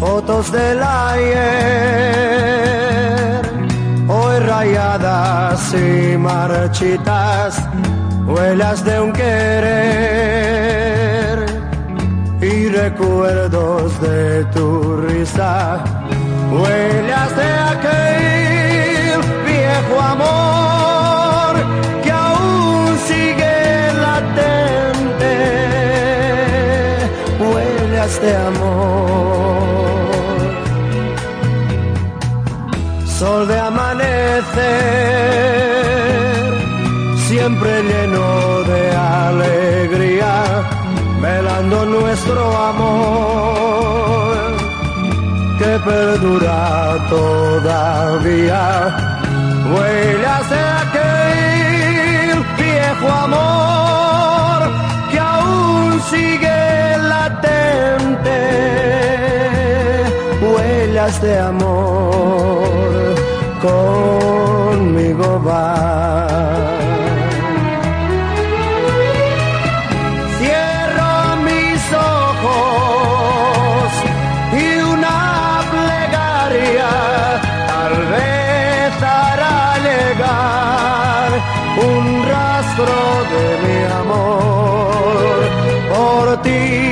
Fotos del ayer, hoy rayadas y marchitas, huellas de un querer recuerdos de tu risa, huellas de aquel viejo amor que aún sigue latente, huellas de amor. Sol de amanecer, siempre lleno de alegría, velando nuestro amor que perdura todavía. Huellas de aquel viejo amor que aún sigue latente. Huellas de amor conmigo va. Un rastro de mi amor por ti.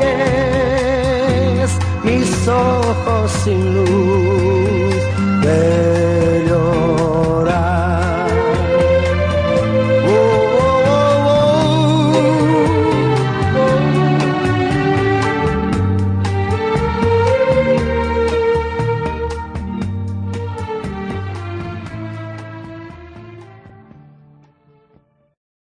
Seques mis ojos sin luz